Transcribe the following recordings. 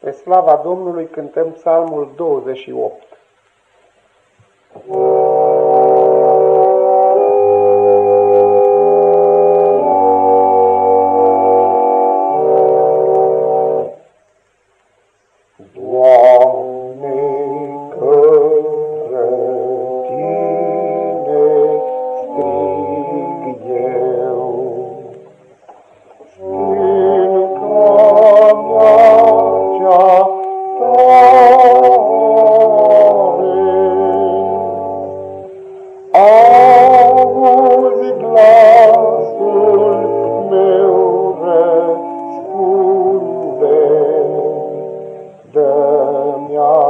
Pe slava Domnului cântăm psalmul 28. Señor.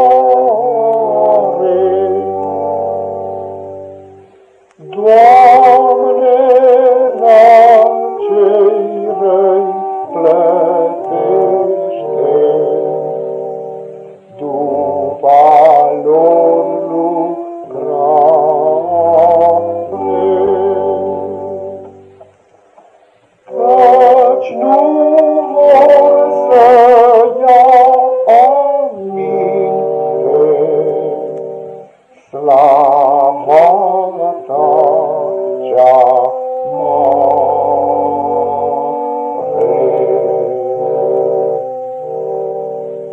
Slava Bogu